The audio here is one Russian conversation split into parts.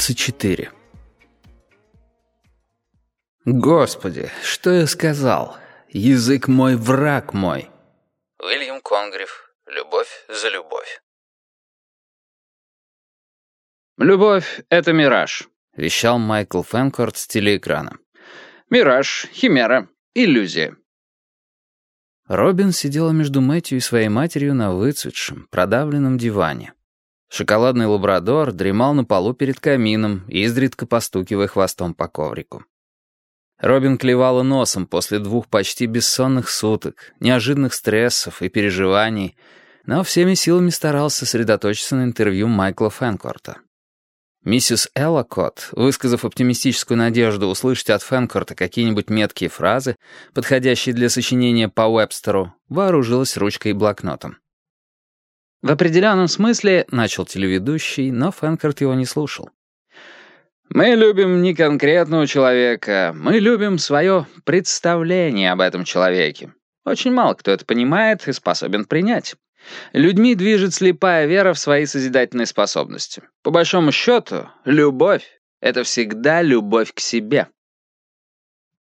34. Господи, что я сказал? Язык мой, враг мой. Уильям Конгрев. Любовь за любовь. «Любовь — это мираж», — вещал Майкл Фэнкорт с телеэкрана. «Мираж, химера, иллюзия». Робин сидела между Мэтью и своей матерью на выцветшем, продавленном диване. Шоколадный лабрадор дремал на полу перед камином, изредка постукивая хвостом по коврику. Робин клевала носом после двух почти бессонных суток, неожиданных стрессов и переживаний, но всеми силами старался сосредоточиться на интервью Майкла Фэнкорта. Миссис Эллокот, высказав оптимистическую надежду услышать от Фэнкорта какие-нибудь меткие фразы, подходящие для сочинения по Уэбстеру, вооружилась ручкой и блокнотом. В определенном смысле, начал телеведущий, но Фэнкорт его не слушал. «Мы любим не конкретного человека, мы любим свое представление об этом человеке. Очень мало кто это понимает и способен принять. Людьми движет слепая вера в свои созидательные способности. По большому счету, любовь — это всегда любовь к себе».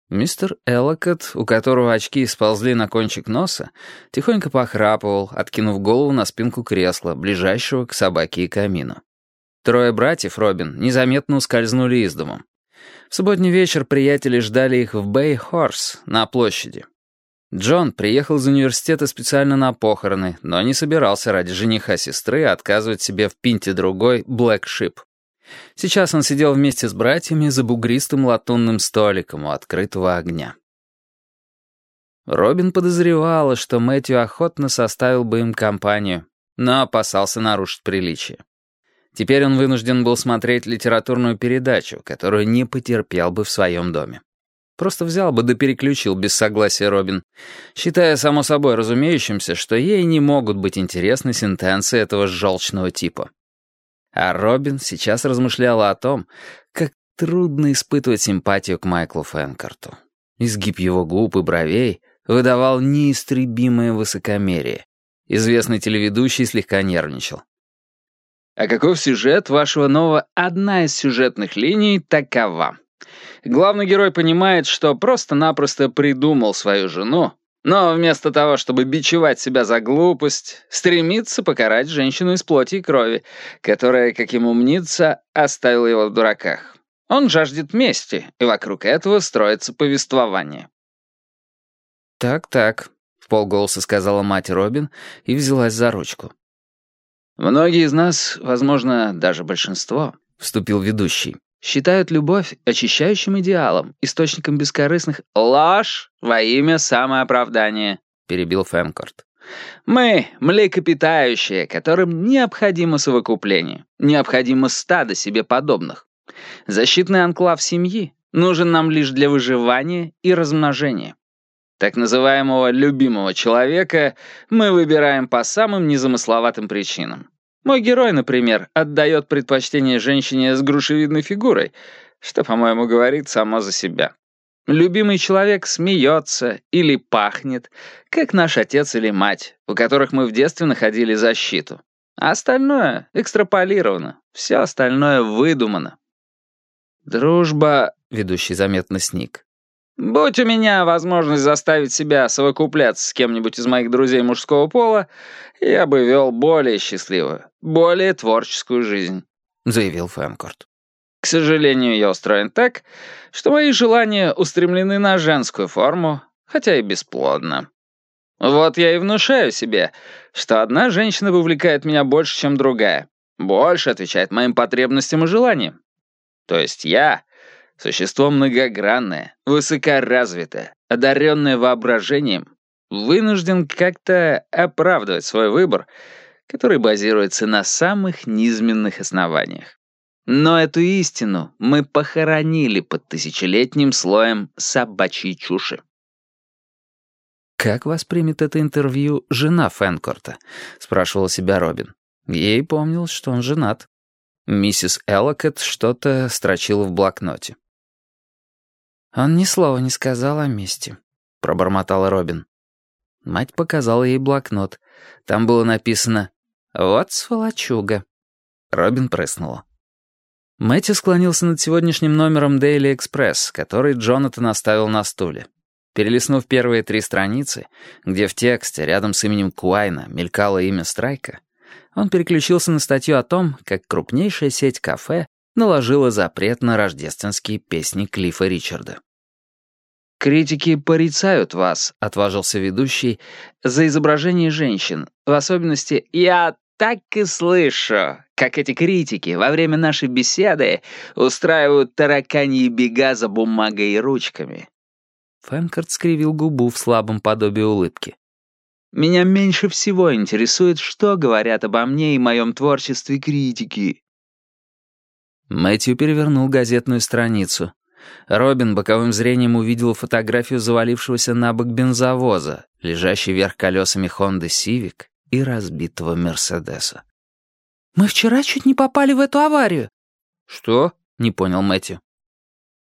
Мистер Эллокот, у которого очки сползли на кончик носа, тихонько похрапывал, откинув голову на спинку кресла, ближайшего к собаке и камину. Трое братьев Робин незаметно ускользнули из дому. В субботний вечер приятели ждали их в Бэй-Хорс на площади. Джон приехал из университета специально на похороны, но не собирался ради жениха сестры отказывать себе в пинте другой «Блэк Шип». Сейчас он сидел вместе с братьями за бугристым латунным столиком у открытого огня. Робин подозревала, что Мэтью охотно составил бы им компанию, но опасался нарушить приличие. Теперь он вынужден был смотреть литературную передачу, которую не потерпел бы в своем доме. Просто взял бы да переключил без согласия Робин, считая само собой разумеющимся, что ей не могут быть интересны сентенции этого желчного типа. А Робин сейчас размышляла о том, как трудно испытывать симпатию к Майклу Фэнкарту. Изгиб его губ и бровей выдавал неистребимое высокомерие. Известный телеведущий слегка нервничал. «А каков сюжет вашего нового? Одна из сюжетных линий такова. Главный герой понимает, что просто-напросто придумал свою жену, но вместо того, чтобы бичевать себя за глупость, стремится покарать женщину из плоти и крови, которая, как ему мнится, оставила его в дураках. Он жаждет мести, и вокруг этого строится повествование. «Так-так», — в полголоса сказала мать Робин и взялась за ручку. «Многие из нас, возможно, даже большинство», — вступил ведущий, считают любовь очищающим идеалом, источником бескорыстных «ложь во имя самооправдания», — перебил Фэнкорт. «Мы — млекопитающие, которым необходимо совокупление, необходимо стадо себе подобных. Защитный анклав семьи нужен нам лишь для выживания и размножения. Так называемого любимого человека мы выбираем по самым незамысловатым причинам. Мой герой, например, отдает предпочтение женщине с грушевидной фигурой, что, по-моему, говорит само за себя. Любимый человек смеется или пахнет, как наш отец или мать, у которых мы в детстве находили защиту. А остальное экстраполировано, все остальное выдумано. «Дружба», — ведущий заметно сник, Будь у меня возможность заставить себя совокупляться с кем-нибудь из моих друзей мужского пола, я бы вел более счастливую, более творческую жизнь», — заявил Фэнкорт. «К сожалению, я устроен так, что мои желания устремлены на женскую форму, хотя и бесплодно. Вот я и внушаю себе, что одна женщина вовлекает меня больше, чем другая, больше отвечает моим потребностям и желаниям. То есть я Существо многогранное, высокоразвитое, одаренное воображением, вынужден как-то оправдывать свой выбор, который базируется на самых низменных основаниях. Но эту истину мы похоронили под тысячелетним слоем собачьей чуши. «Как воспримет это интервью жена Фэнкорта?» — спрашивал себя Робин. Ей помнилось, что он женат. Миссис Эллокет что-то строчила в блокноте. «Он ни слова не сказал о месте», — пробормотала Робин. Мать показала ей блокнот. Там было написано «Вот сволочуга». Робин прыснула. Мэтью склонился над сегодняшним номером Daily Express, который Джонатан оставил на стуле. Перелистнув первые три страницы, где в тексте рядом с именем Куайна мелькало имя Страйка, он переключился на статью о том, как крупнейшая сеть кафе наложила запрет на рождественские песни Клиффа Ричарда. «Критики порицают вас», — отважился ведущий, «за изображение женщин. В особенности я так и слышу, как эти критики во время нашей беседы устраивают тараканьи бега за бумагой и ручками. Фэнкарт скривил губу в слабом подобии улыбки. «Меня меньше всего интересует, что говорят обо мне и моем творчестве критики». Мэтью перевернул газетную страницу. Робин боковым зрением увидел фотографию завалившегося на бок бензовоза, лежащей вверх колесами Хонды Сивик и разбитого Мерседеса. «Мы вчера чуть не попали в эту аварию». «Что?» — не понял Мэтью.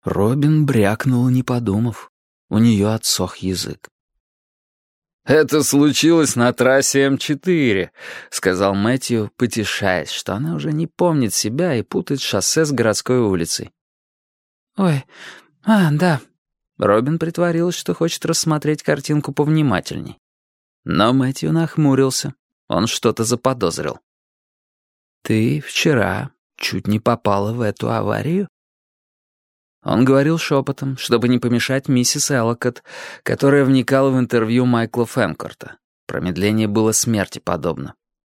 Робин брякнул, не подумав. У нее отсох язык. «Это случилось на трассе М4», — сказал Мэтью, потешаясь, что она уже не помнит себя и путает шоссе с городской улицей. «Ой, а, да». Робин притворилась, что хочет рассмотреть картинку повнимательней. Но Мэтью нахмурился. Он что-то заподозрил. «Ты вчера чуть не попала в эту аварию?» Он говорил шепотом, чтобы не помешать миссис Эллокот, которая вникала в интервью Майкла Фэнкорта. Промедление было смерти подобно.